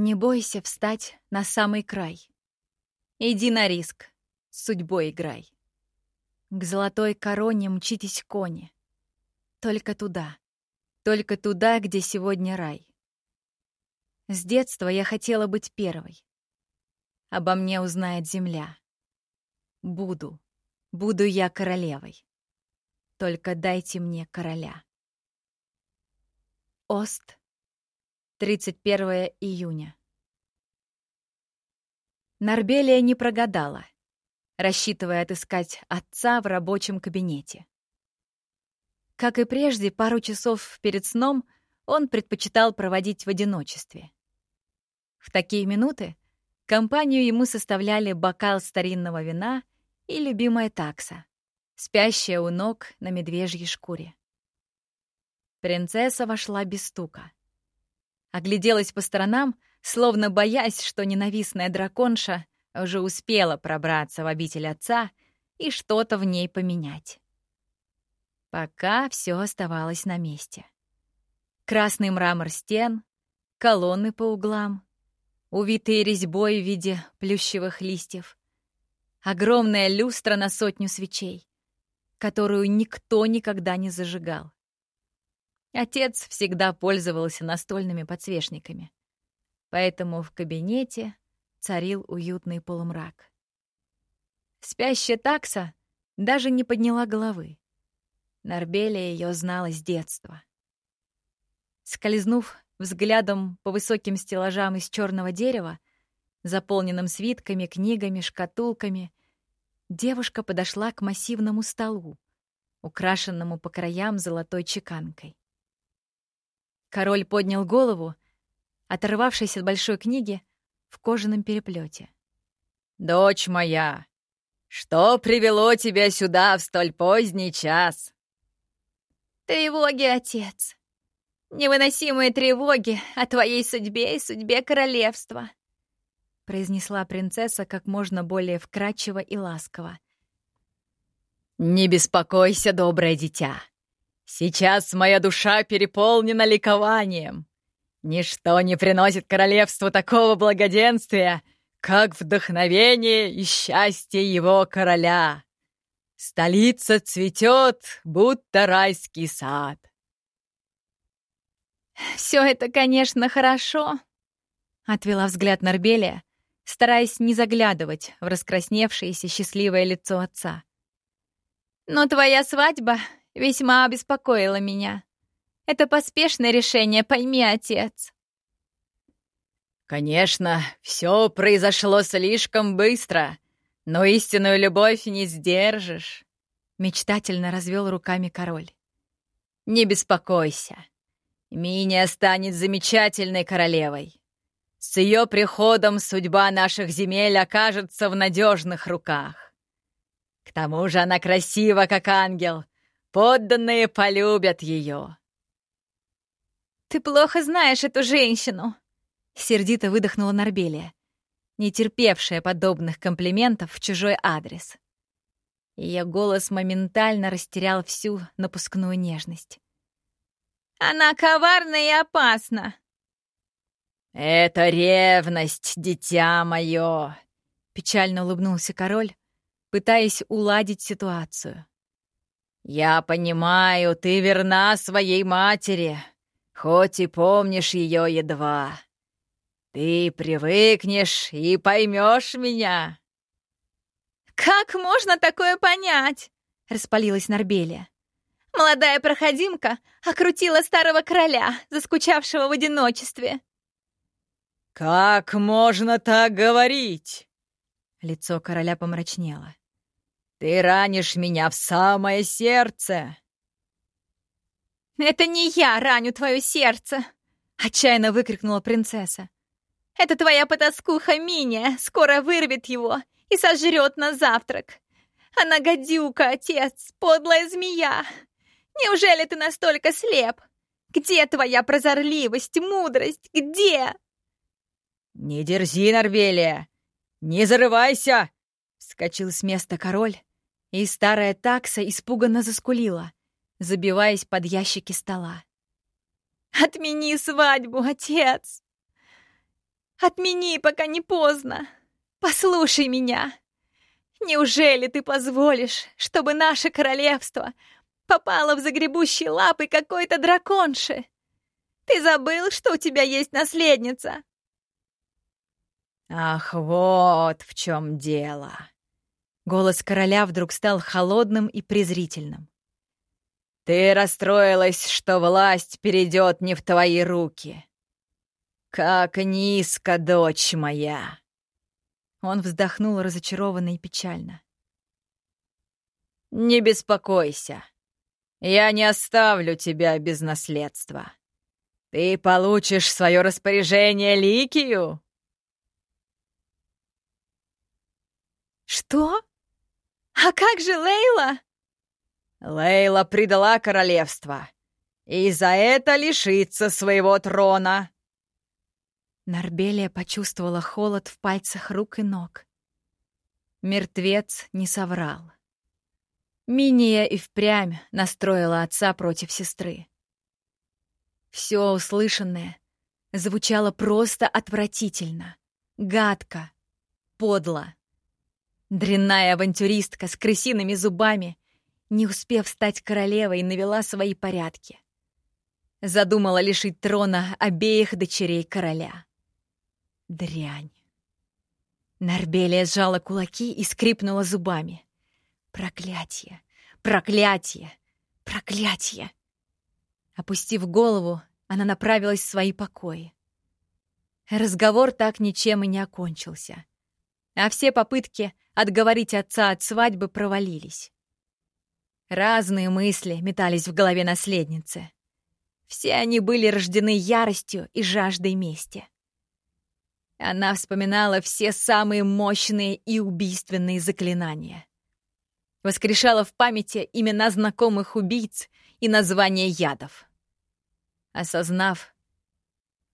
Не бойся встать на самый край. Иди на риск, с судьбой играй. К золотой короне мчитесь кони. Только туда, только туда, где сегодня рай. С детства я хотела быть первой. Обо мне узнает земля. Буду, буду я королевой. Только дайте мне короля. Ост, 31 июня. Нарбелия не прогадала, рассчитывая отыскать отца в рабочем кабинете. Как и прежде, пару часов перед сном он предпочитал проводить в одиночестве. В такие минуты компанию ему составляли бокал старинного вина и любимая такса, спящая у ног на медвежьей шкуре. Принцесса вошла без стука. Огляделась по сторонам, словно боясь, что ненавистная драконша уже успела пробраться в обитель отца и что-то в ней поменять. Пока все оставалось на месте. Красный мрамор стен, колонны по углам, увитые резьбой в виде плющевых листьев, огромная люстра на сотню свечей, которую никто никогда не зажигал. Отец всегда пользовался настольными подсвечниками, поэтому в кабинете царил уютный полумрак. Спящая такса даже не подняла головы. Нарбелия ее знала с детства. Скользнув взглядом по высоким стеллажам из черного дерева, заполненным свитками, книгами, шкатулками, девушка подошла к массивному столу, украшенному по краям золотой чеканкой. Король поднял голову, оторвавшись от большой книги в кожаном переплете. «Дочь моя, что привело тебя сюда в столь поздний час?» «Тревоги, отец. Невыносимые тревоги о твоей судьбе и судьбе королевства», произнесла принцесса как можно более вкрадчиво и ласково. «Не беспокойся, доброе дитя. Сейчас моя душа переполнена ликованием. Ничто не приносит королевству такого благоденствия, как вдохновение и счастье его короля. Столица цветет, будто райский сад. «Все это, конечно, хорошо», — отвела взгляд Нарбелия, стараясь не заглядывать в раскрасневшееся счастливое лицо отца. «Но твоя свадьба весьма обеспокоила меня. Это поспешное решение, пойми, отец. Конечно, все произошло слишком быстро, но истинную любовь не сдержишь. Мечтательно развел руками король. Не беспокойся. Миния станет замечательной королевой. С ее приходом судьба наших земель окажется в надежных руках. К тому же она красива, как ангел, Подданные полюбят ее. «Ты плохо знаешь эту женщину!» Сердито выдохнула Нарбелия, не терпевшая подобных комплиментов в чужой адрес. Ее голос моментально растерял всю напускную нежность. «Она коварна и опасна!» «Это ревность, дитя мое!» — печально улыбнулся король, пытаясь уладить ситуацию. «Я понимаю, ты верна своей матери, хоть и помнишь ее едва. Ты привыкнешь и поймешь меня». «Как можно такое понять?» — распалилась Нарбелия. «Молодая проходимка окрутила старого короля, заскучавшего в одиночестве». «Как можно так говорить?» Лицо короля помрачнело. Ты ранишь меня в самое сердце!» «Это не я раню твое сердце!» — отчаянно выкрикнула принцесса. «Это твоя потаскуха Миния скоро вырвет его и сожрет на завтрак. Она гадюка, отец, подлая змея! Неужели ты настолько слеп? Где твоя прозорливость, мудрость, где?» «Не дерзи, Норвелия! Не зарывайся!» — вскочил с места король, и старая такса испуганно заскулила, забиваясь под ящики стола. «Отмени свадьбу, отец!» Отмени, пока не поздно. Послушай меня. Неужели ты позволишь, чтобы наше королевство попало в загребущие лапы какой-то драконши? Ты забыл, что у тебя есть наследница?» «Ах, вот в чем дело!» Голос короля вдруг стал холодным и презрительным. «Ты расстроилась, что власть перейдет не в твои руки. Как низко, дочь моя!» Он вздохнул разочарованно и печально. «Не беспокойся. Я не оставлю тебя без наследства. Ты получишь свое распоряжение Ликию?» «Что? А как же Лейла?» «Лейла предала королевство, и за это лишится своего трона». Нарбелия почувствовала холод в пальцах рук и ног. Мертвец не соврал. Миния и впрямь настроила отца против сестры. Все услышанное звучало просто отвратительно, гадко, подло. Дрянная авантюристка с крысиными зубами, не успев стать королевой, навела свои порядки. Задумала лишить трона обеих дочерей короля. Дрянь. Нарбелия сжала кулаки и скрипнула зубами. Проклятие! Проклятие! Проклятие! Опустив голову, она направилась в свои покои. Разговор так ничем и не окончился. А все попытки отговорить отца от свадьбы провалились. Разные мысли метались в голове наследницы. Все они были рождены яростью и жаждой мести. Она вспоминала все самые мощные и убийственные заклинания. Воскрешала в памяти имена знакомых убийц и названия ядов. Осознав,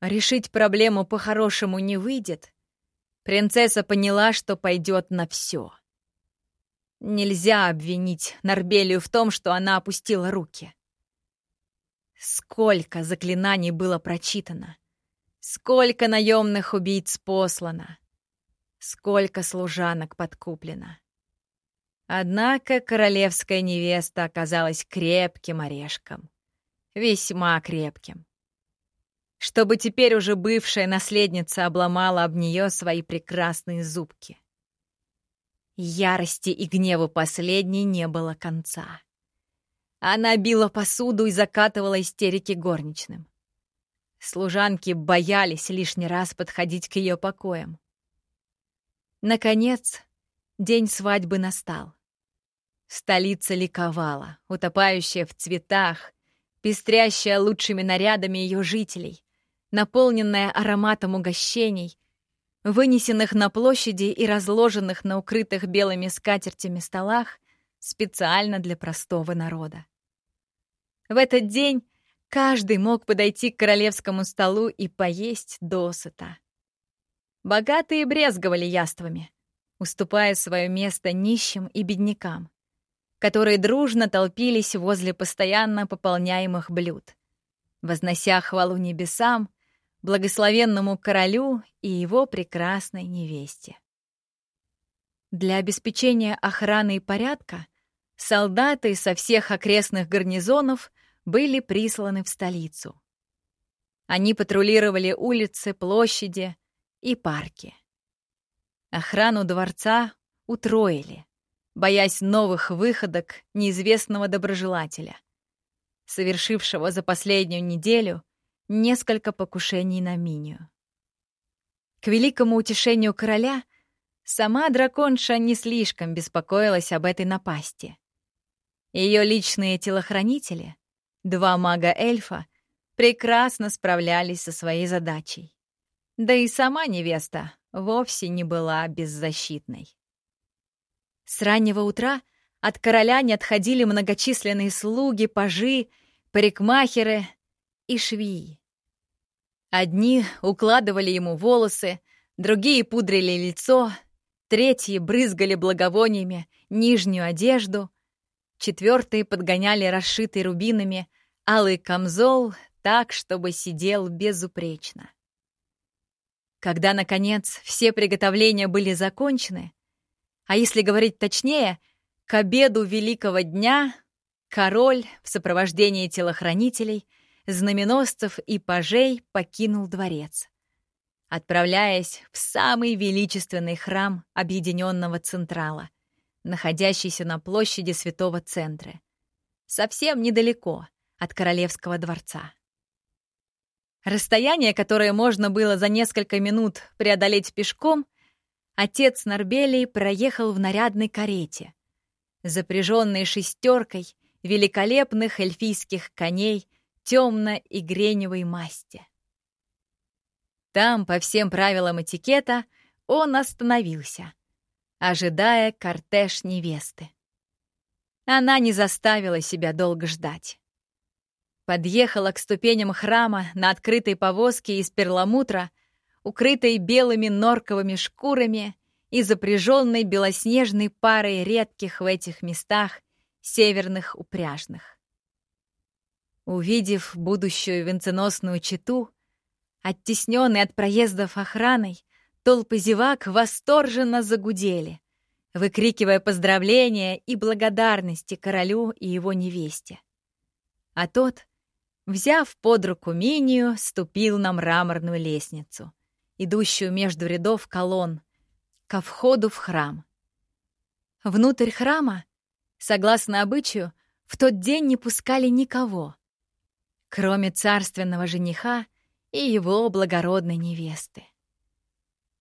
решить проблему по-хорошему не выйдет, принцесса поняла, что пойдет на все. Нельзя обвинить Нарбелию в том, что она опустила руки. Сколько заклинаний было прочитано, сколько наемных убийц послано, сколько служанок подкуплено. Однако королевская невеста оказалась крепким орешком весьма крепким. Чтобы теперь уже бывшая наследница обломала об нее свои прекрасные зубки. Ярости и гневу последней не было конца. Она била посуду и закатывала истерики горничным. Служанки боялись лишний раз подходить к ее покоям. Наконец, день свадьбы настал. Столица ликовала, утопающая в цветах, пестрящая лучшими нарядами ее жителей, наполненная ароматом угощений, вынесенных на площади и разложенных на укрытых белыми скатертями столах специально для простого народа. В этот день каждый мог подойти к королевскому столу и поесть досыта. Богатые брезговали яствами, уступая свое место нищим и беднякам которые дружно толпились возле постоянно пополняемых блюд, вознося хвалу небесам, благословенному королю и его прекрасной невесте. Для обеспечения охраны и порядка солдаты со всех окрестных гарнизонов были присланы в столицу. Они патрулировали улицы, площади и парки. Охрану дворца утроили боясь новых выходок неизвестного доброжелателя, совершившего за последнюю неделю несколько покушений на Минию. К великому утешению короля сама драконша не слишком беспокоилась об этой напасти. Ее личные телохранители, два мага-эльфа, прекрасно справлялись со своей задачей. Да и сама невеста вовсе не была беззащитной. С раннего утра от короля не отходили многочисленные слуги, пажи, парикмахеры и швеи. Одни укладывали ему волосы, другие пудрили лицо, третьи брызгали благовониями нижнюю одежду, четвертые подгоняли расшитый рубинами алый камзол так, чтобы сидел безупречно. Когда, наконец, все приготовления были закончены, а если говорить точнее, к обеду великого дня король в сопровождении телохранителей, знаменосцев и пажей покинул дворец, отправляясь в самый величественный храм Объединенного Централа, находящийся на площади Святого Центра, совсем недалеко от Королевского дворца. Расстояние, которое можно было за несколько минут преодолеть пешком, отец Нарбелий проехал в нарядной карете, запряженной шестеркой великолепных эльфийских коней темно- и греневой масти. Там, по всем правилам этикета, он остановился, ожидая кортеж невесты. Она не заставила себя долго ждать подъехала к ступеням храма на открытой повозке из перламутра, укрытой белыми норковыми шкурами и запряженной белоснежной парой редких в этих местах северных упряжных. Увидев будущую венценосную чету, оттесненный от проездов охраной, толпы зевак восторженно загудели, выкрикивая поздравления и благодарности королю и его невесте. А тот, Взяв под руку Минию, ступил на мраморную лестницу, идущую между рядов колонн, ко входу в храм. Внутрь храма, согласно обычаю, в тот день не пускали никого, кроме царственного жениха и его благородной невесты.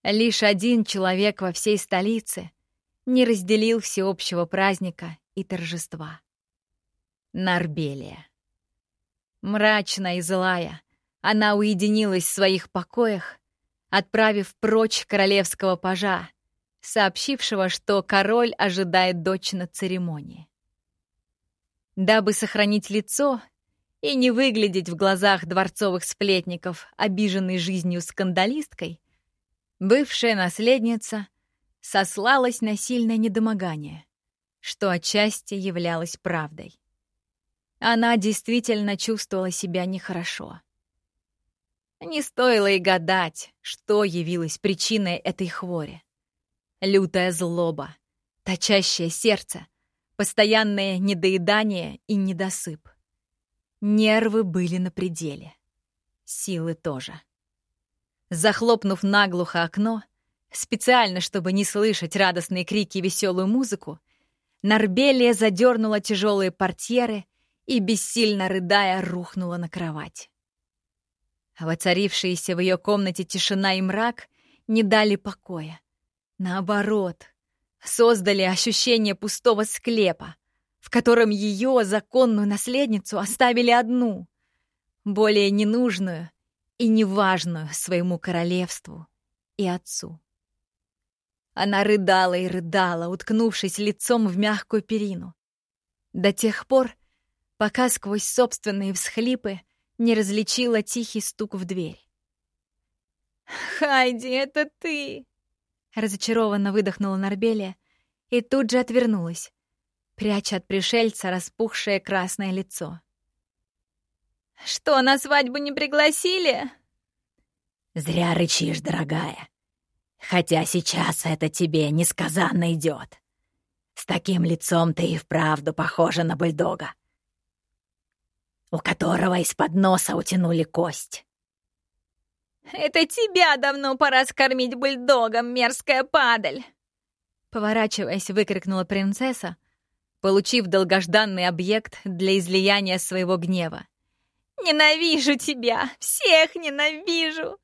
Лишь один человек во всей столице не разделил всеобщего праздника и торжества. Нарбелия. Мрачная и злая, она уединилась в своих покоях, отправив прочь королевского пажа, сообщившего, что король ожидает дочь на церемонии. Дабы сохранить лицо и не выглядеть в глазах дворцовых сплетников обиженной жизнью скандалисткой, бывшая наследница сослалась на сильное недомогание, что отчасти являлось правдой. Она действительно чувствовала себя нехорошо. Не стоило и гадать, что явилось причиной этой хвори. Лютая злоба, точащее сердце, постоянное недоедание и недосып. Нервы были на пределе. Силы тоже. Захлопнув наглухо окно, специально, чтобы не слышать радостные крики и веселую музыку, Нарбелия задернула тяжелые портьеры и, бессильно рыдая, рухнула на кровать. Воцарившиеся в ее комнате тишина и мрак не дали покоя. Наоборот, создали ощущение пустого склепа, в котором ее, законную наследницу, оставили одну, более ненужную и неважную своему королевству и отцу. Она рыдала и рыдала, уткнувшись лицом в мягкую перину. До тех пор, пока сквозь собственные всхлипы не различила тихий стук в дверь. «Хайди, это ты!» Разочарованно выдохнула Нарбелия и тут же отвернулась, пряча от пришельца распухшее красное лицо. «Что, на свадьбу не пригласили?» «Зря рычишь, дорогая. Хотя сейчас это тебе несказанно идет. С таким лицом ты и вправду похожа на бульдога у которого из-под носа утянули кость. «Это тебя давно пора скормить бульдогом, мерзкая падаль!» Поворачиваясь, выкрикнула принцесса, получив долгожданный объект для излияния своего гнева. «Ненавижу тебя! Всех ненавижу!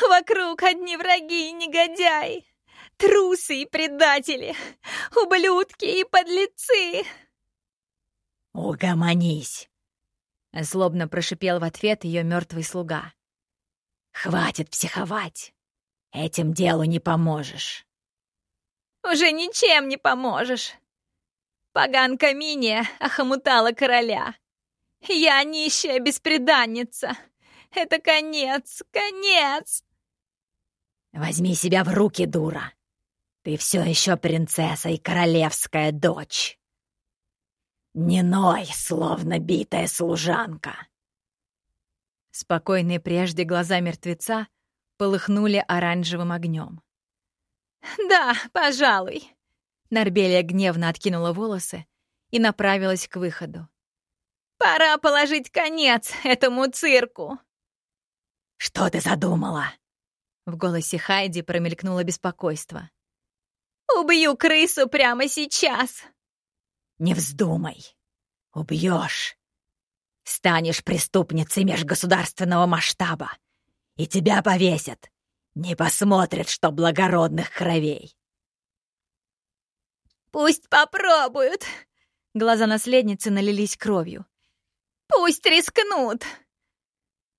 Вокруг одни враги и негодяи! Трусы и предатели! Ублюдки и подлецы!» «Угомонись!» Злобно прошипел в ответ ее мертвый слуга. «Хватит психовать! Этим делу не поможешь!» «Уже ничем не поможешь! Поганка Миния охомутала короля! Я нищая беспреданница! Это конец, конец!» «Возьми себя в руки, дура! Ты все еще принцесса и королевская дочь!» «Не ной, словно битая служанка!» Спокойные прежде глаза мертвеца полыхнули оранжевым огнем. «Да, пожалуй». Нарбелия гневно откинула волосы и направилась к выходу. «Пора положить конец этому цирку!» «Что ты задумала?» В голосе Хайди промелькнуло беспокойство. «Убью крысу прямо сейчас!» «Не вздумай! Убьешь! Станешь преступницей межгосударственного масштаба, и тебя повесят! Не посмотрят, что благородных кровей!» «Пусть попробуют!» Глаза наследницы налились кровью. «Пусть рискнут!»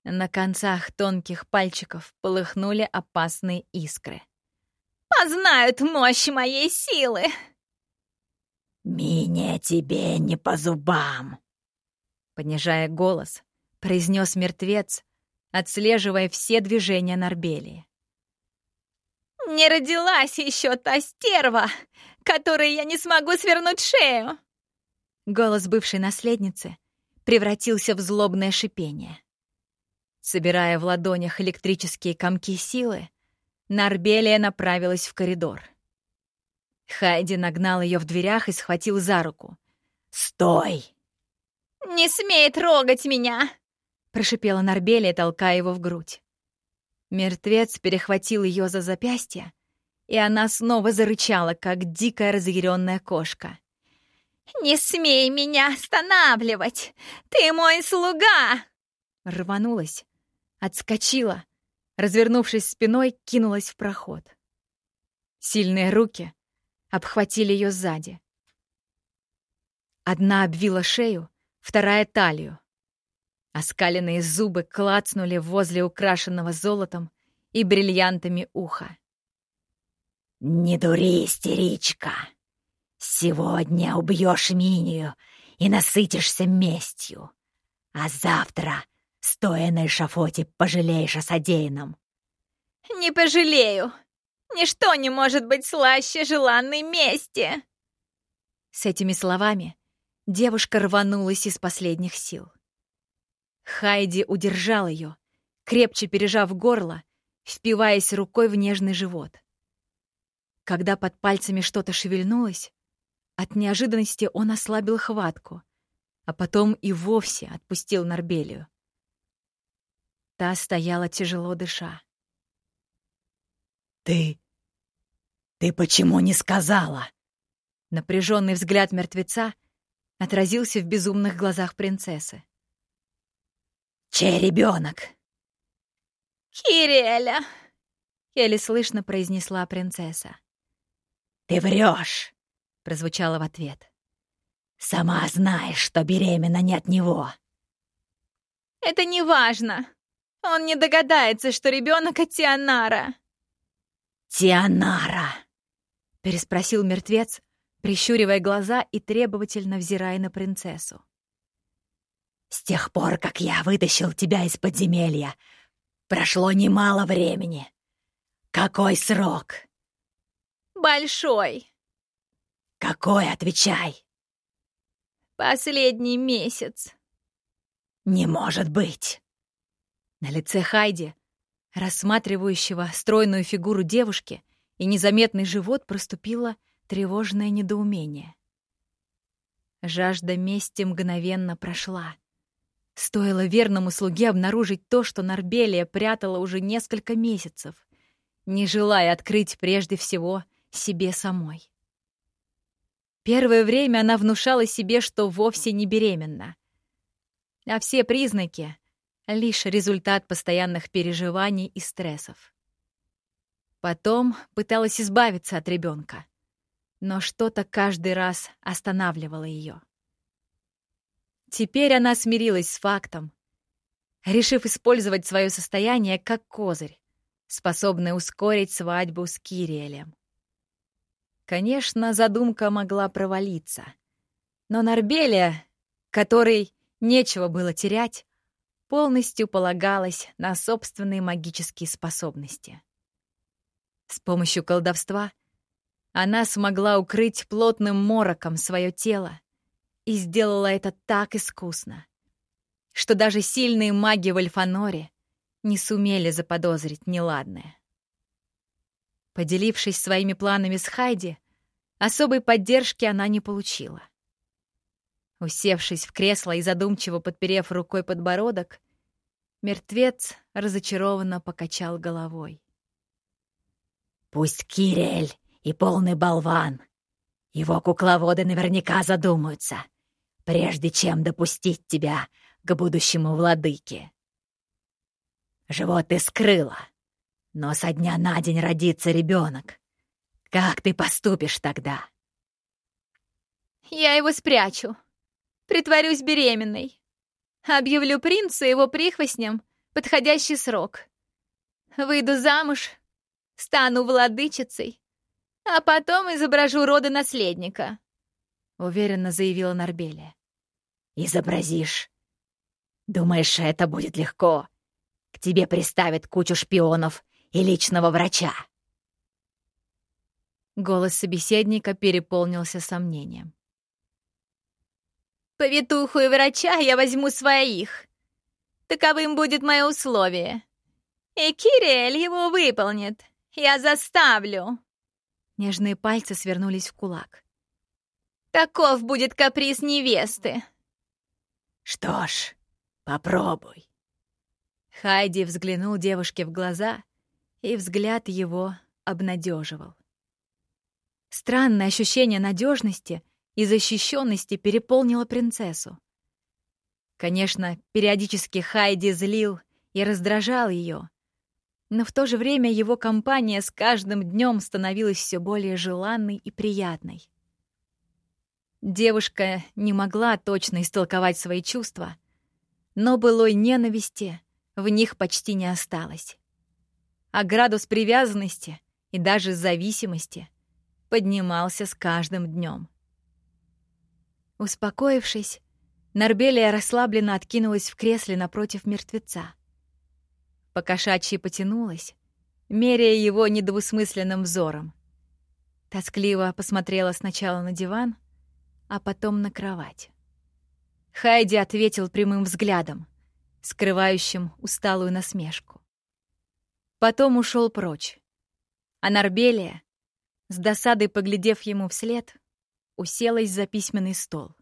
На концах тонких пальчиков полыхнули опасные искры. «Познают мощь моей силы!» «Мине тебе не по зубам!» Понижая голос, произнес мертвец, отслеживая все движения Нарбелии. «Не родилась еще та стерва, которой я не смогу свернуть шею!» Голос бывшей наследницы превратился в злобное шипение. Собирая в ладонях электрические комки силы, Нарбелия направилась в коридор. Хайди нагнал ее в дверях и схватил за руку. «Стой!» «Не смей трогать меня!» — прошипела Нарбелия, толкая его в грудь. Мертвец перехватил ее за запястье, и она снова зарычала, как дикая разъяренная кошка. «Не смей меня останавливать! Ты мой слуга!» Рванулась, отскочила, развернувшись спиной, кинулась в проход. Сильные руки обхватили ее сзади. Одна обвила шею, вторая — талию. Оскаленные зубы клацнули возле украшенного золотом и бриллиантами уха. «Не дури, истеричка! Сегодня убьешь Минию и насытишься местью, а завтра Стоя на эшафоте, пожалеешь о содеянном. «Не пожалею! Ничто не может быть слаще желанной мести!» С этими словами девушка рванулась из последних сил. Хайди удержал ее, крепче пережав горло, впиваясь рукой в нежный живот. Когда под пальцами что-то шевельнулось, от неожиданности он ослабил хватку, а потом и вовсе отпустил Нарбелию. Та стояла тяжело дыша. «Ты... ты почему не сказала?» Напряженный взгляд мертвеца отразился в безумных глазах принцессы. «Чей ребенок?» «Киреля!» — еле слышно произнесла принцесса. «Ты врешь!» — прозвучало в ответ. «Сама знаешь, что беременна не от него!» «Это не важно!» Он не догадается, что ребенок от Тианара. Тианара! Переспросил мертвец, прищуривая глаза и требовательно взирая на принцессу. С тех пор, как я вытащил тебя из подземелья, прошло немало времени. Какой срок? Большой. Какой, отвечай. Последний месяц. Не может быть. На лице Хайди, рассматривающего стройную фигуру девушки и незаметный живот, проступило тревожное недоумение. Жажда мести мгновенно прошла. Стоило верному слуге обнаружить то, что Нарбелия прятала уже несколько месяцев, не желая открыть прежде всего себе самой. Первое время она внушала себе, что вовсе не беременна. А все признаки лишь результат постоянных переживаний и стрессов. Потом пыталась избавиться от ребенка, но что-то каждый раз останавливало ее. Теперь она смирилась с фактом, решив использовать свое состояние как козырь, способный ускорить свадьбу с Кириэлем. Конечно, задумка могла провалиться, но Нарбелия, которой нечего было терять, полностью полагалась на собственные магические способности. С помощью колдовства она смогла укрыть плотным мороком свое тело и сделала это так искусно, что даже сильные маги в Альфаноре не сумели заподозрить неладное. Поделившись своими планами с Хайди, особой поддержки она не получила. Усевшись в кресло и задумчиво подперев рукой подбородок, мертвец разочарованно покачал головой. «Пусть Кириэль и полный болван. Его кукловоды наверняка задумаются, прежде чем допустить тебя к будущему владыке. Живот ты скрыла, но со дня на день родится ребенок. Как ты поступишь тогда?» «Я его спрячу», Притворюсь беременной. Объявлю принцу и его прихвостням подходящий срок. Выйду замуж, стану владычицей, а потом изображу рода наследника», — уверенно заявила Нарбелия. «Изобразишь. Думаешь, это будет легко? К тебе приставят кучу шпионов и личного врача». Голос собеседника переполнился сомнением. Повитуху и врача я возьму своих. Таковым будет мое условие. И Кириэль его выполнит. Я заставлю. Нежные пальцы свернулись в кулак. Таков будет каприз невесты. Что ж, попробуй. Хайди взглянул девушке в глаза, и взгляд его обнадеживал. Странное ощущение надежности — и защищенности переполнила принцессу. Конечно, периодически Хайди злил и раздражал ее, но в то же время его компания с каждым днем становилась все более желанной и приятной. Девушка не могла точно истолковать свои чувства, но былой ненависти в них почти не осталось. А градус привязанности и даже зависимости поднимался с каждым днем. Успокоившись, Нарбелия расслабленно откинулась в кресле напротив мертвеца. Покошачьи потянулась, меряя его недвусмысленным взором. Тоскливо посмотрела сначала на диван, а потом на кровать. Хайди ответил прямым взглядом, скрывающим усталую насмешку. Потом ушел прочь. А Нарбелия, с досадой поглядев ему вслед, уселась за письменный стол.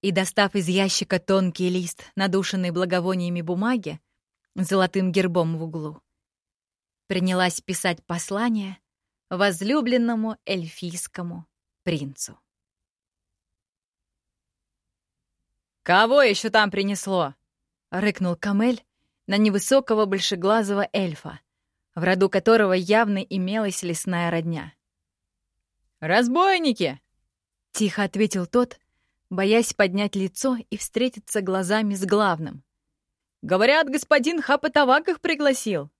И, достав из ящика тонкий лист, надушенный благовониями бумаги, золотым гербом в углу, принялась писать послание возлюбленному эльфийскому принцу. «Кого еще там принесло?» — рыкнул Камель на невысокого большеглазого эльфа, в роду которого явно имелась лесная родня. «Разбойники!» — тихо ответил тот, боясь поднять лицо и встретиться глазами с главным. «Говорят, господин Хапатавак их пригласил».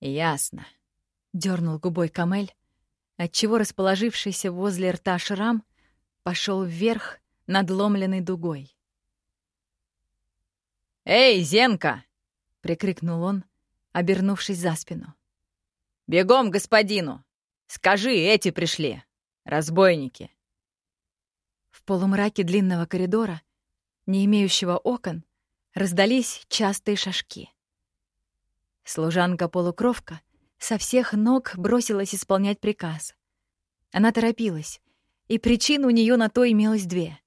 «Ясно», — дернул губой Камель, отчего расположившийся возле рта шрам пошел вверх надломленной дугой. «Эй, Зенка!» — прикрикнул он, обернувшись за спину. «Бегом господину!» Скажи, эти пришли. Разбойники. В полумраке длинного коридора, не имеющего окон, раздались частые шажки. Служанка-полукровка со всех ног бросилась исполнять приказ. Она торопилась, и причин у нее на то имелось две.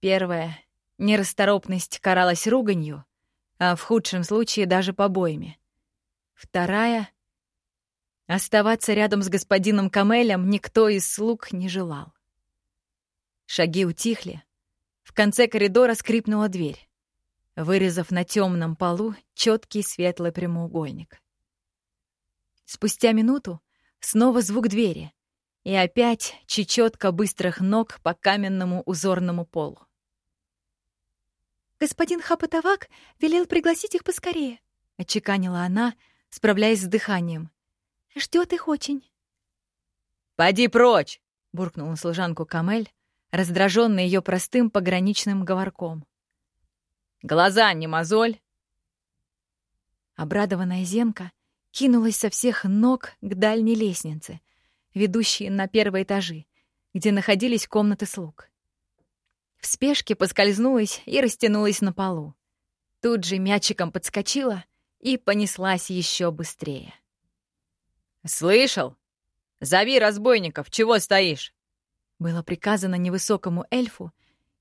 Первая — нерасторопность каралась руганью, а в худшем случае даже побоями. Вторая Оставаться рядом с господином Камелем никто из слуг не желал. Шаги утихли. В конце коридора скрипнула дверь, вырезав на темном полу четкий светлый прямоугольник. Спустя минуту снова звук двери, и опять чечетка быстрых ног по каменному узорному полу. «Господин Хапатавак велел пригласить их поскорее», — отчеканила она, справляясь с дыханием. Ждет их очень. «Поди прочь!» — буркнул на служанку Камель, раздраженный ее простым пограничным говорком. «Глаза не мозоль!» Обрадованная Зенка кинулась со всех ног к дальней лестнице, ведущей на первые этажи, где находились комнаты слуг. Спешке поскользнулась и растянулась на полу. Тут же мячиком подскочила и понеслась еще быстрее. «Слышал? Зови разбойников, чего стоишь?» Было приказано невысокому эльфу,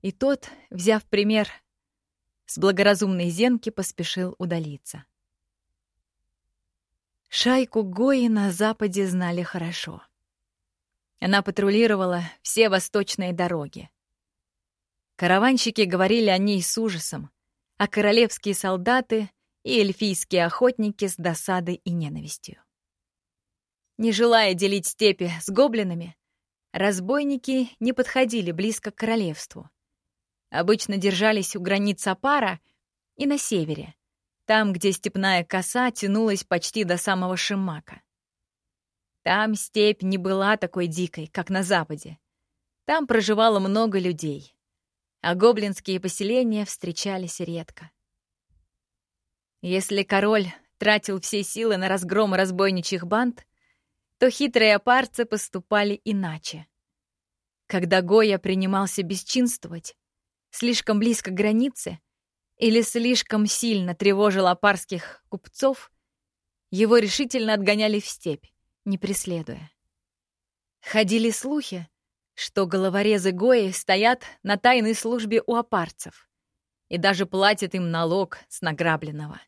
и тот, взяв пример с благоразумной зенки, поспешил удалиться. Шайку Гои на западе знали хорошо. Она патрулировала все восточные дороги. Караванщики говорили о ней с ужасом, а королевские солдаты и эльфийские охотники с досадой и ненавистью. Не желая делить степи с гоблинами, разбойники не подходили близко к королевству. Обычно держались у границ Апара и на севере, там, где степная коса тянулась почти до самого Шимака. Там степь не была такой дикой, как на западе. Там проживало много людей, а гоблинские поселения встречались редко. Если король тратил все силы на разгром разбойничьих банд, то хитрые опарцы поступали иначе. Когда Гоя принимался бесчинствовать, слишком близко к границе или слишком сильно тревожил апарских купцов, его решительно отгоняли в степь, не преследуя. Ходили слухи, что головорезы Гои стоят на тайной службе у апарцев и даже платят им налог с награбленного.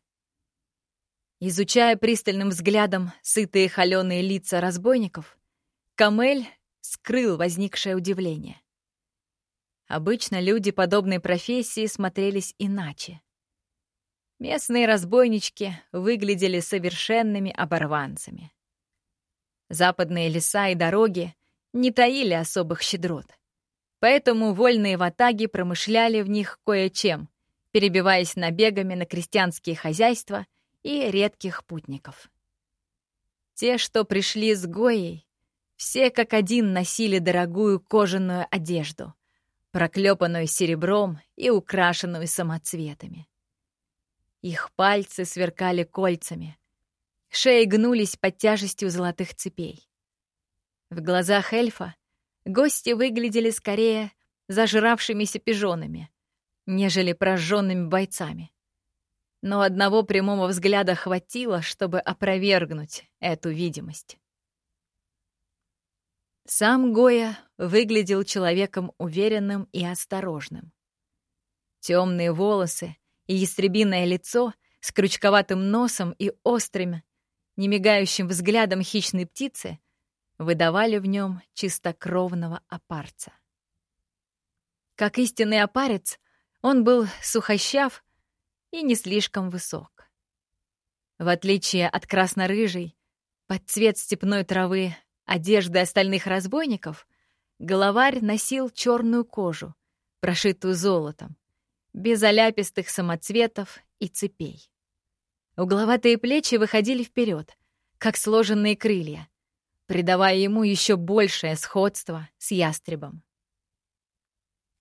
Изучая пристальным взглядом сытые холеные лица разбойников, Камель скрыл возникшее удивление. Обычно люди подобной профессии смотрелись иначе. Местные разбойнички выглядели совершенными оборванцами. Западные леса и дороги не таили особых щедрот, поэтому вольные ватаги промышляли в них кое-чем, перебиваясь набегами на крестьянские хозяйства и редких путников. Те, что пришли с Гоей, все как один носили дорогую кожаную одежду, проклепанную серебром и украшенную самоцветами. Их пальцы сверкали кольцами, шеи гнулись под тяжестью золотых цепей. В глазах эльфа гости выглядели скорее зажравшимися пижонами, нежели прожженными бойцами. Но одного прямого взгляда хватило, чтобы опровергнуть эту видимость. Сам Гоя выглядел человеком уверенным и осторожным. Темные волосы и ястребиное лицо с крючковатым носом и острым, немигающим взглядом хищной птицы выдавали в нем чистокровного опарца. Как истинный опарец, он был сухощав и не слишком высок. В отличие от красно-рыжей, под цвет степной травы одежды остальных разбойников, головарь носил черную кожу, прошитую золотом, без оляпистых самоцветов и цепей. Угловатые плечи выходили вперед, как сложенные крылья, придавая ему еще большее сходство с ястребом.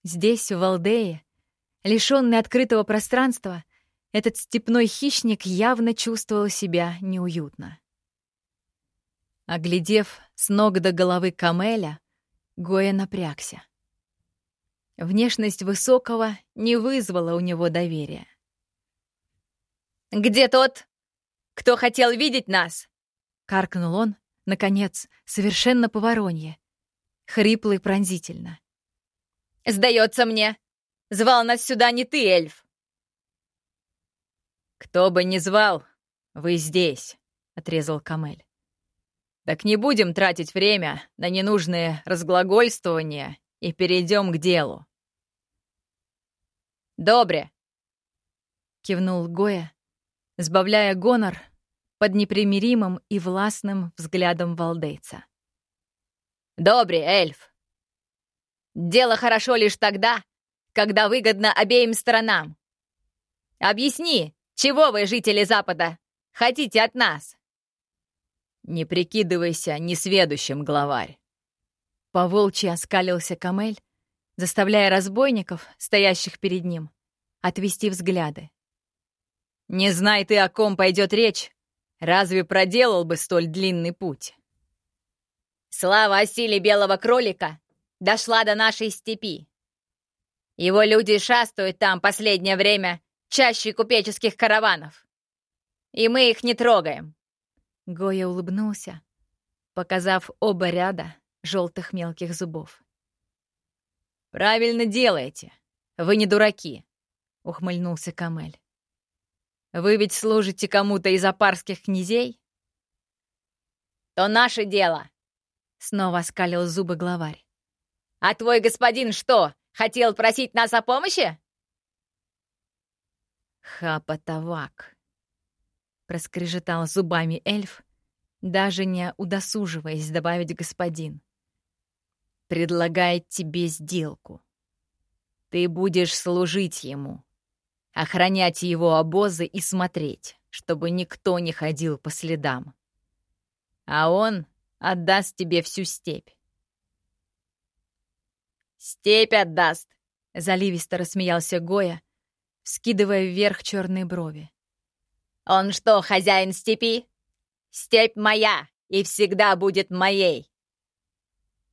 Здесь, в Валдее, лишенный открытого пространства, этот степной хищник явно чувствовал себя неуютно. Оглядев с ног до головы Камеля, Гоя напрягся. Внешность высокого не вызвала у него доверия. «Где тот, кто хотел видеть нас?» — каркнул он, наконец, совершенно по воронье, хрипло и пронзительно. «Сдается мне, звал нас сюда не ты, эльф!» «Кто бы ни звал, вы здесь», — отрезал Камель. Так не будем тратить время на ненужные разглагольствования и перейдем к делу. «Добре!» — кивнул Гоя, сбавляя гонор под непримиримым и властным взглядом валдейца. «Добре, эльф! Дело хорошо лишь тогда, когда выгодно обеим сторонам. Объясни, чего вы, жители Запада, хотите от нас?» «Не прикидывайся несведущим, главарь!» Поволчьи оскалился Камель, заставляя разбойников, стоящих перед ним, отвести взгляды. «Не знай ты, о ком пойдет речь, разве проделал бы столь длинный путь?» «Слава о силе белого кролика дошла до нашей степи. Его люди шастают там последнее время чаще купеческих караванов. И мы их не трогаем. Гоя улыбнулся, показав оба ряда желтых мелких зубов. «Правильно делаете. Вы не дураки», — ухмыльнулся Камель. «Вы ведь служите кому-то из апарских князей?» «То наше дело», — снова оскалил зубы главарь. «А твой господин что, хотел просить нас о помощи?» «Хапатавак», — проскрежетал зубами эльф, даже не удосуживаясь добавить господин. «Предлагает тебе сделку. Ты будешь служить ему, охранять его обозы и смотреть, чтобы никто не ходил по следам. А он отдаст тебе всю степь. «Степь отдаст!» — заливисто рассмеялся Гоя, скидывая вверх черные брови. «Он что, хозяин степи? Степь моя и всегда будет моей!»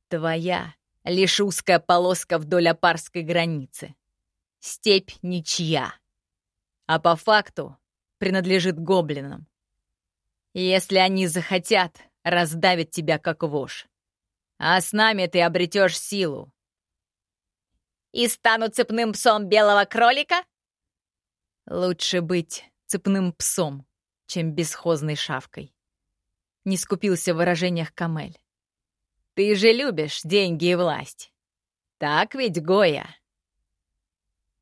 «Твоя — лишь узкая полоска вдоль апарской границы. Степь ничья, а по факту принадлежит гоблинам. Если они захотят, раздавят тебя как вошь. А с нами ты обретешь силу. И стану цепным псом белого кролика? Лучше быть цепным псом, чем бесхозной шавкой. Не скупился в выражениях Камель. Ты же любишь деньги и власть. Так ведь, Гоя?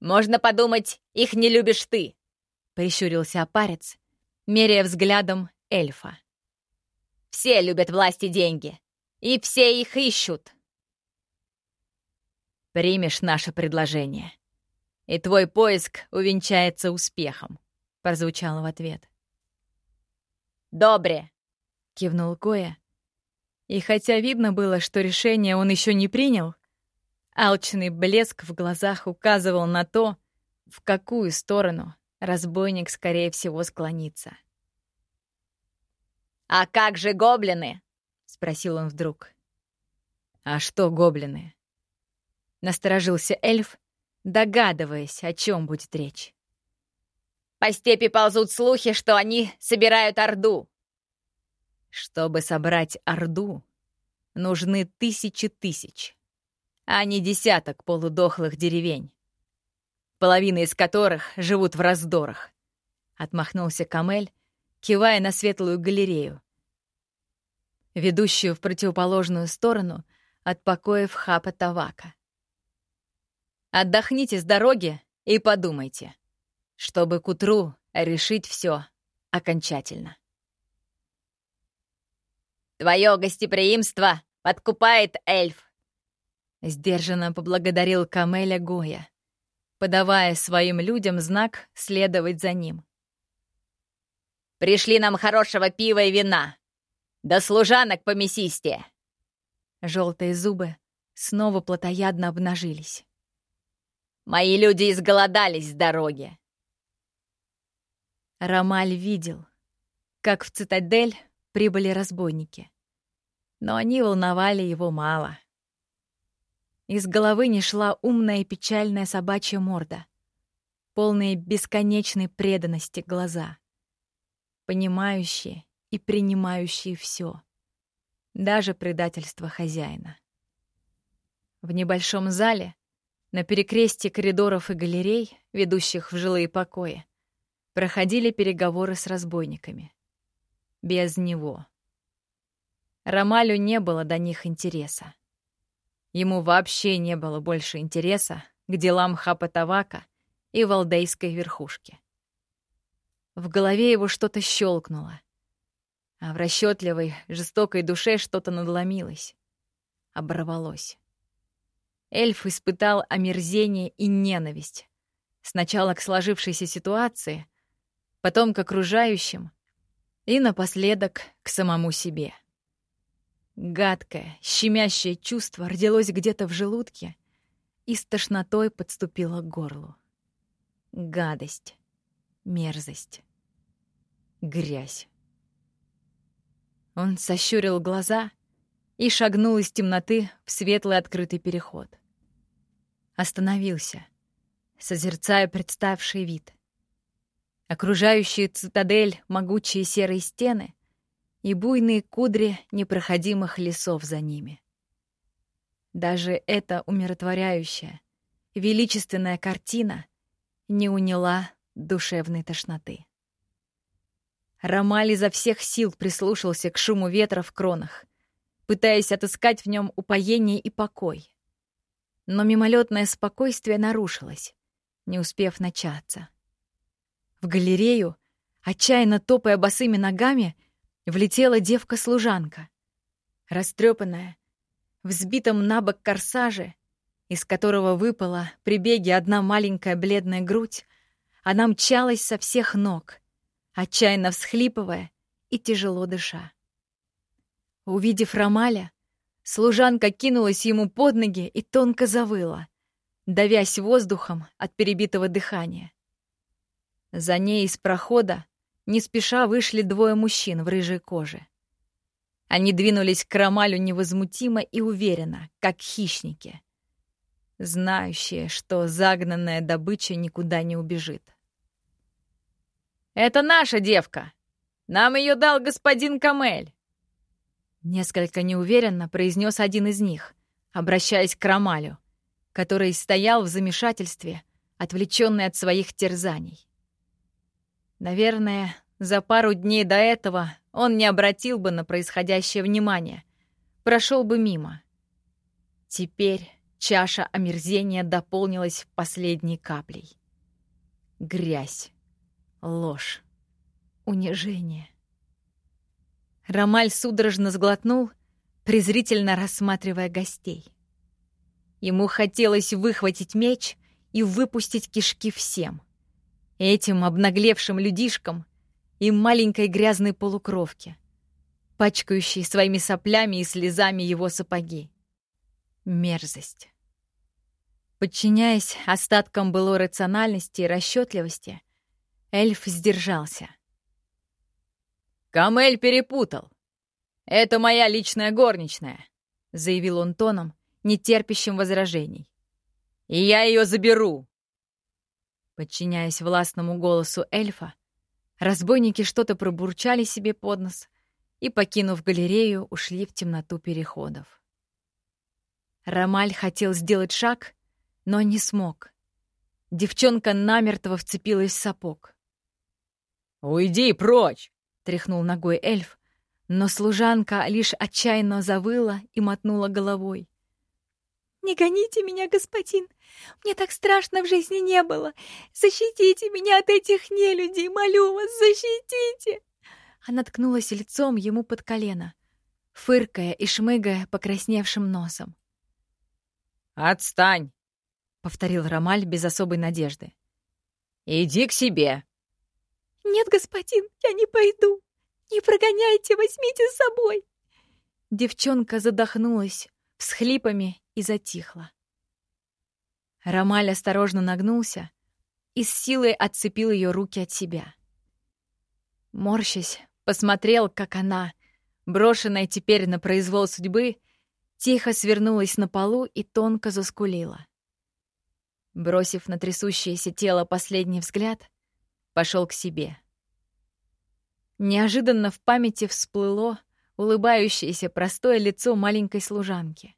Можно подумать, их не любишь ты, прищурился опарец, меряя взглядом эльфа. Все любят власть и деньги, и все их ищут. Примешь наше предложение, и твой поиск увенчается успехом», — прозвучало в ответ. «Добре», — кивнул Коя. И хотя видно было, что решение он еще не принял, алчный блеск в глазах указывал на то, в какую сторону разбойник, скорее всего, склонится. «А как же гоблины?» — спросил он вдруг. «А что гоблины?» Насторожился эльф, догадываясь, о чем будет речь. «По степи ползут слухи, что они собирают Орду». «Чтобы собрать Орду, нужны тысячи тысяч, а не десяток полудохлых деревень, половина из которых живут в раздорах», — отмахнулся Камель, кивая на светлую галерею, ведущую в противоположную сторону от покоев Хапа Тавака. Отдохните с дороги и подумайте, чтобы к утру решить все окончательно. «Твое гостеприимство подкупает эльф!» Сдержанно поблагодарил Камеля Гоя, подавая своим людям знак следовать за ним. «Пришли нам хорошего пива и вина! Да служанок по мясисте!» Желтые зубы снова плотоядно обнажились. Мои люди изголодались с дороги. Ромаль видел, как в цитадель прибыли разбойники. Но они волновали его мало. Из головы не шла умная и печальная собачья морда, полные бесконечной преданности глаза, понимающие и принимающие все, даже предательство хозяина. В небольшом зале на перекрестье коридоров и галерей, ведущих в жилые покои, проходили переговоры с разбойниками. Без него. Ромалю не было до них интереса. Ему вообще не было больше интереса к делам Хапатавака и валдейской верхушки. В голове его что-то щелкнуло, а в расчетливой, жестокой душе что-то надломилось, оборвалось. Эльф испытал омерзение и ненависть. Сначала к сложившейся ситуации, потом к окружающим и напоследок к самому себе. Гадкое, щемящее чувство родилось где-то в желудке и с тошнотой подступило к горлу. Гадость, мерзость, грязь. Он сощурил глаза и шагнул из темноты в светлый открытый переход. Остановился, созерцая представший вид. окружающие цитадель могучие серые стены и буйные кудри непроходимых лесов за ними. Даже эта умиротворяющая, величественная картина не уняла душевной тошноты. Ромаль изо всех сил прислушался к шуму ветра в кронах, пытаясь отыскать в нем упоение и покой. Но мимолетное спокойствие нарушилось, не успев начаться. В галерею, отчаянно топая босыми ногами, влетела девка-служанка. Растрепанная, в сбитом на бок корсаже, из которого выпала при беге одна маленькая бледная грудь, она мчалась со всех ног, отчаянно всхлипывая и тяжело дыша. Увидев Ромаля, служанка кинулась ему под ноги и тонко завыла, давясь воздухом от перебитого дыхания. За ней из прохода не спеша вышли двое мужчин в рыжей коже. Они двинулись к Ромалю невозмутимо и уверенно, как хищники, знающие, что загнанная добыча никуда не убежит. «Это наша девка! Нам ее дал господин Камель!» Несколько неуверенно произнес один из них, обращаясь к Ромалю, который стоял в замешательстве, отвлеченный от своих терзаний. Наверное, за пару дней до этого он не обратил бы на происходящее внимание, прошел бы мимо. Теперь чаша омерзения дополнилась последней каплей. Грязь, ложь, унижение. Ромаль судорожно сглотнул, презрительно рассматривая гостей. Ему хотелось выхватить меч и выпустить кишки всем. Этим обнаглевшим людишкам и маленькой грязной полукровке, пачкающей своими соплями и слезами его сапоги. Мерзость. Подчиняясь остаткам былой рациональности и расчетливости, эльф сдержался. «Камель перепутал. Это моя личная горничная», — заявил он тоном, не терпящим возражений. «И я ее заберу». Подчиняясь властному голосу эльфа, разбойники что-то пробурчали себе под нос и, покинув галерею, ушли в темноту переходов. Ромаль хотел сделать шаг, но не смог. Девчонка намертво вцепилась в сапог. «Уйди прочь!» тряхнул ногой эльф, но служанка лишь отчаянно завыла и мотнула головой. «Не гоните меня, господин! Мне так страшно в жизни не было! Защитите меня от этих нелюдей, молю вас, защитите!» Она ткнулась лицом ему под колено, фыркая и шмыгая покрасневшим носом. «Отстань!» — повторил Ромаль без особой надежды. «Иди к себе!» «Нет, господин, я не пойду. Не прогоняйте, возьмите с собой!» Девчонка задохнулась всхлипами и затихла. Ромаль осторожно нагнулся и с силой отцепил ее руки от себя. Морщась, посмотрел, как она, брошенная теперь на произвол судьбы, тихо свернулась на полу и тонко заскулила. Бросив на трясущееся тело последний взгляд, пошел к себе. Неожиданно в памяти всплыло улыбающееся простое лицо маленькой служанки.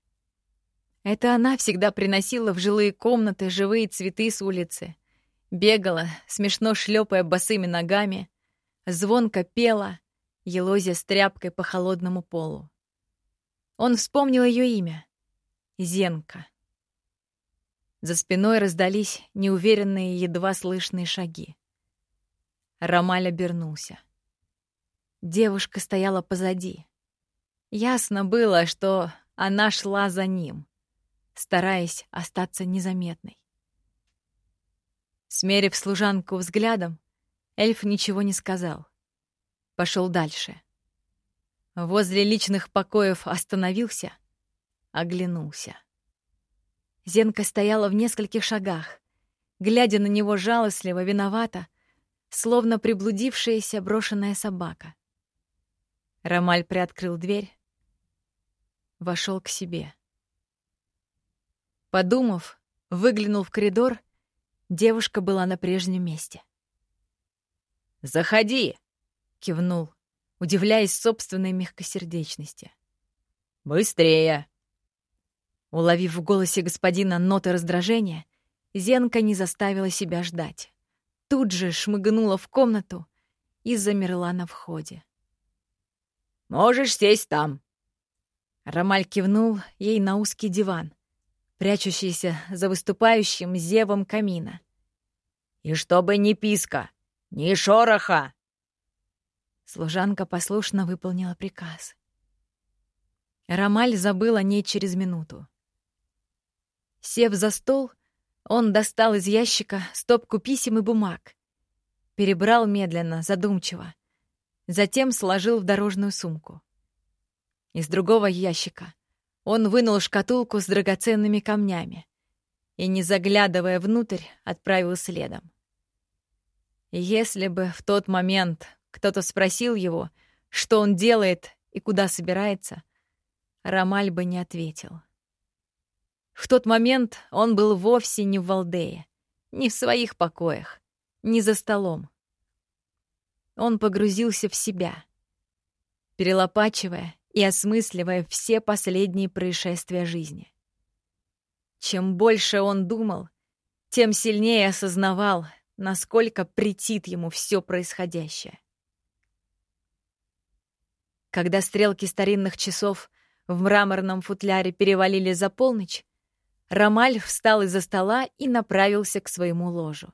Это она всегда приносила в жилые комнаты живые цветы с улицы, бегала, смешно шлепая босыми ногами, звонко пела, елозя с тряпкой по холодному полу. Он вспомнил ее имя — Зенка. За спиной раздались неуверенные, едва слышные шаги. Ромаль обернулся. Девушка стояла позади. Ясно было, что она шла за ним, стараясь остаться незаметной. Смерив служанку взглядом, эльф ничего не сказал. Пошел дальше. Возле личных покоев остановился, оглянулся. Зенка стояла в нескольких шагах, глядя на него жалостливо, виновата, словно приблудившаяся брошенная собака. Ромаль приоткрыл дверь, вошел к себе. Подумав, выглянул в коридор, девушка была на прежнем месте. «Заходи!» — кивнул, удивляясь собственной мягкосердечности. «Быстрее!» Уловив в голосе господина ноты раздражения, Зенка не заставила себя ждать. Тут же шмыгнула в комнату и замерла на входе. «Можешь сесть там!» Ромаль кивнул ей на узкий диван, прячущийся за выступающим зевом камина. «И чтобы ни писка, ни шороха!» Служанка послушно выполнила приказ. Ромаль забыл о ней через минуту. Сев за стол, он достал из ящика стопку писем и бумаг, перебрал медленно, задумчиво, затем сложил в дорожную сумку. Из другого ящика он вынул шкатулку с драгоценными камнями и, не заглядывая внутрь, отправил следом. Если бы в тот момент кто-то спросил его, что он делает и куда собирается, Ромаль бы не ответил. В тот момент он был вовсе не в Валдее, не в своих покоях, не за столом. Он погрузился в себя, перелопачивая и осмысливая все последние происшествия жизни. Чем больше он думал, тем сильнее осознавал, насколько претит ему все происходящее. Когда стрелки старинных часов в мраморном футляре перевалили за полночь, Ромаль встал из-за стола и направился к своему ложу.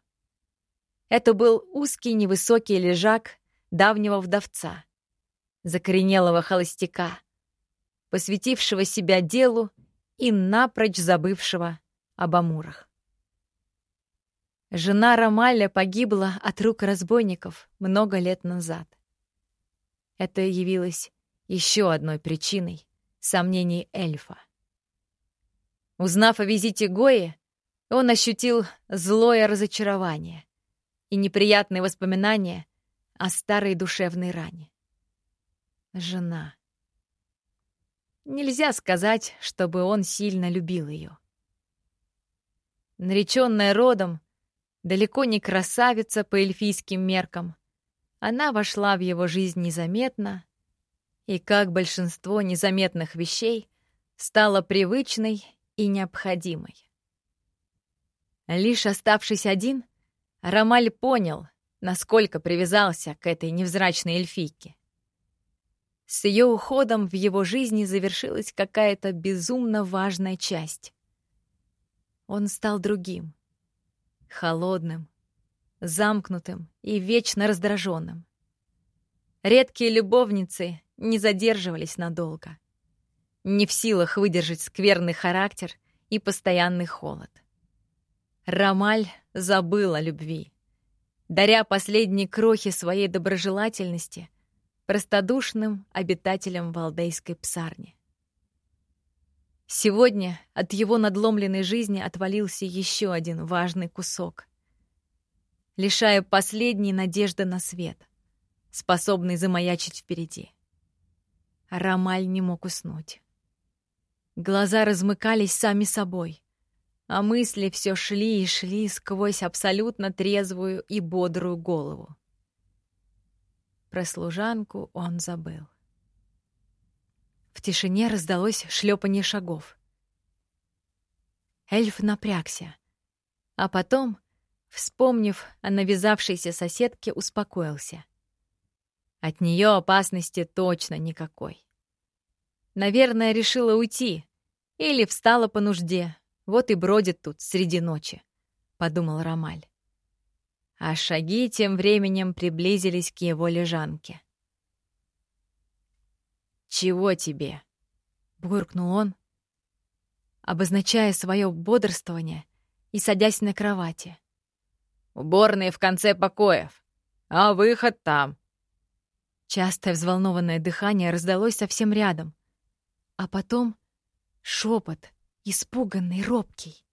Это был узкий невысокий лежак давнего вдовца, закоренелого холостяка, посвятившего себя делу и напрочь забывшего об амурах. Жена Ромаля погибла от рук разбойников много лет назад. Это явилось еще одной причиной сомнений эльфа. Узнав о визите Гои, он ощутил злое разочарование и неприятные воспоминания о старой душевной ране. Жена. Нельзя сказать, чтобы он сильно любил ее. Нареченная родом, далеко не красавица по эльфийским меркам, она вошла в его жизнь незаметно и, как большинство незаметных вещей, стала привычной и необходимой. Лишь оставшись один, Ромаль понял, насколько привязался к этой невзрачной эльфийке. С ее уходом в его жизни завершилась какая-то безумно важная часть. Он стал другим, холодным, замкнутым и вечно раздраженным. Редкие любовницы не задерживались надолго не в силах выдержать скверный характер и постоянный холод. Ромаль забыл о любви, даря последние крохи своей доброжелательности простодушным обитателям валдейской псарни. Сегодня от его надломленной жизни отвалился еще один важный кусок, лишая последней надежды на свет, способный замаячить впереди. Ромаль не мог уснуть. Глаза размыкались сами собой, а мысли все шли и шли сквозь абсолютно трезвую и бодрую голову. Про служанку он забыл. В тишине раздалось шлепанье шагов. Эльф напрягся, а потом, вспомнив о навязавшейся соседке, успокоился. От нее опасности точно никакой. Наверное, решила уйти. Или встала по нужде. Вот и бродит тут среди ночи, — подумал Ромаль. А шаги тем временем приблизились к его лежанке. «Чего тебе?» — буркнул он, обозначая свое бодрствование и садясь на кровати. «Уборные в конце покоев, а выход там». Частое взволнованное дыхание раздалось совсем рядом, а потом шепот, испуганный, робкий.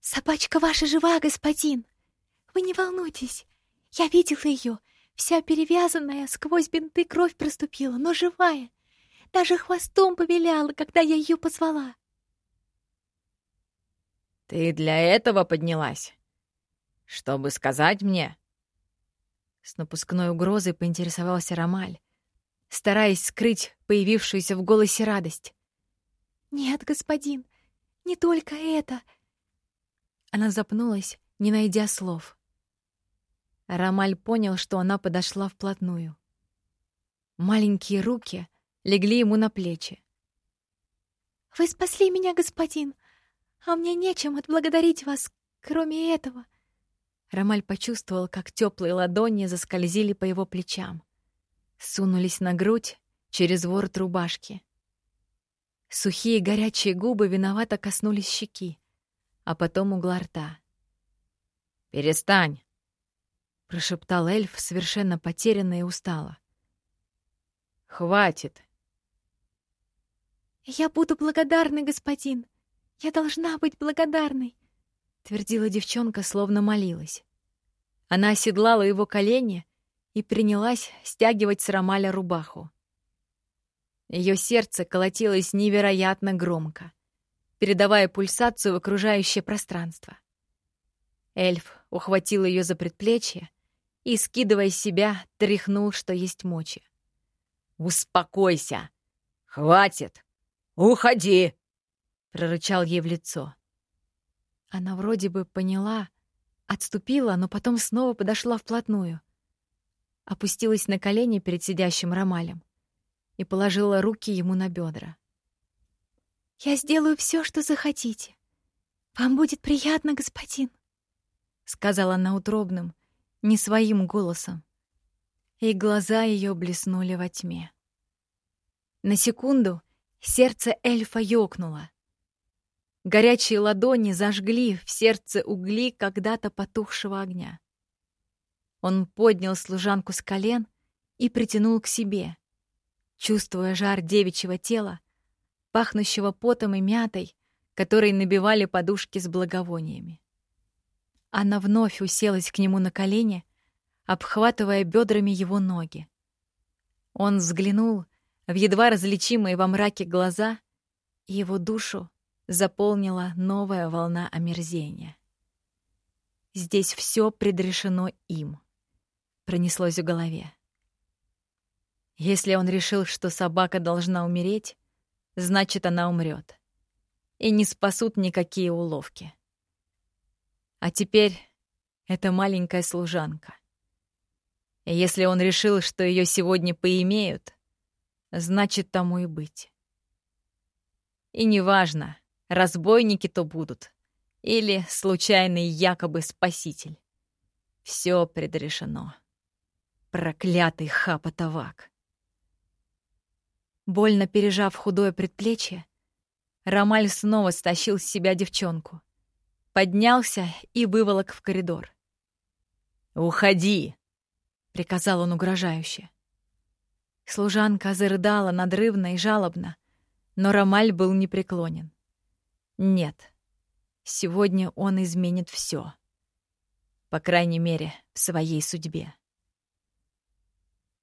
«Собачка ваша жива, господин! Вы не волнуйтесь, я видела ее, вся перевязанная, сквозь бинты кровь проступила, но живая. Даже хвостом повиляла, когда я ее позвала». «Ты для этого поднялась? Чтобы сказать мне?» С напускной угрозой поинтересовался Ромаль, стараясь скрыть появившуюся в голосе радость. «Нет, господин, не только это!» Она запнулась, не найдя слов. Ромаль понял, что она подошла вплотную. Маленькие руки легли ему на плечи. «Вы спасли меня, господин, а мне нечем отблагодарить вас, кроме этого». Ромаль почувствовал, как теплые ладони заскользили по его плечам. Сунулись на грудь через ворот рубашки. Сухие горячие губы виновато коснулись щеки, а потом угла рта. «Перестань!» — прошептал эльф, совершенно потерянно и устало. Хватит. Я буду благодарна, господин. Я должна быть благодарной, твердила девчонка, словно молилась. Она оседлала его колени и принялась стягивать с Ромаля рубаху. Ее сердце колотилось невероятно громко, передавая пульсацию в окружающее пространство. Эльф ухватил ее за предплечье и, скидывая себя, тряхнул, что есть мочи. «Успокойся! Хватит! Уходи!» — прорычал ей в лицо. Она вроде бы поняла, отступила, но потом снова подошла вплотную. Опустилась на колени перед сидящим Ромалем и положила руки ему на бедра. «Я сделаю все, что захотите. Вам будет приятно, господин», — сказала она утробным, не своим голосом и глаза ее блеснули во тьме. На секунду сердце эльфа ёкнуло. Горячие ладони зажгли в сердце угли когда-то потухшего огня. Он поднял служанку с колен и притянул к себе, чувствуя жар девичьего тела, пахнущего потом и мятой, которые набивали подушки с благовониями. Она вновь уселась к нему на колени — обхватывая бедрами его ноги. Он взглянул в едва различимые во мраке глаза, и его душу заполнила новая волна омерзения. Здесь все предрешено им, пронеслось в голове. Если он решил, что собака должна умереть, значит, она умрет. И не спасут никакие уловки. А теперь это маленькая служанка — если он решил, что ее сегодня поимеют, значит, тому и быть. И неважно, разбойники то будут или случайный якобы спаситель. Все предрешено. Проклятый хапотовак. Больно пережав худое предплечье, Ромаль снова стащил с себя девчонку. Поднялся и выволок в коридор. «Уходи!» приказал он угрожающе. Служанка зарыдала надрывно и жалобно, но Ромаль был непреклонен. Нет, сегодня он изменит все. По крайней мере, в своей судьбе.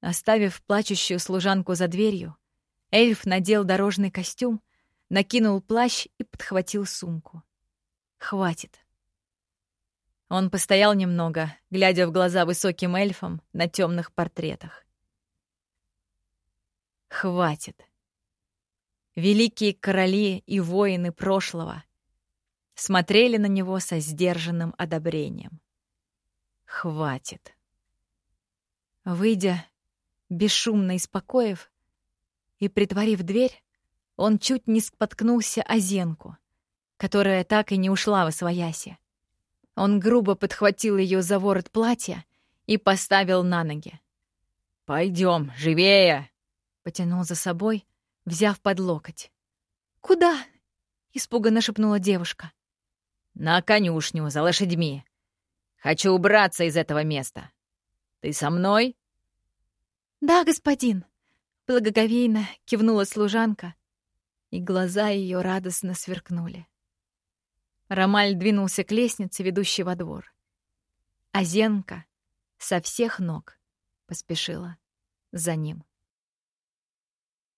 Оставив плачущую служанку за дверью, эльф надел дорожный костюм, накинул плащ и подхватил сумку. Хватит. Он постоял немного, глядя в глаза высоким эльфам на темных портретах. Хватит. Великие короли и воины прошлого смотрели на него со сдержанным одобрением. Хватит. Выйдя, бесшумно из покоев и притворив дверь, он чуть не споткнулся о зенку, которая так и не ушла во свояси. Он грубо подхватил ее за ворот платья и поставил на ноги. Пойдем, живее!» — потянул за собой, взяв под локоть. «Куда?» — испуганно шепнула девушка. «На конюшню, за лошадьми. Хочу убраться из этого места. Ты со мной?» «Да, господин», — благоговейно кивнула служанка, и глаза ее радостно сверкнули. Ромаль двинулся к лестнице, ведущей во двор. А со всех ног поспешила за ним.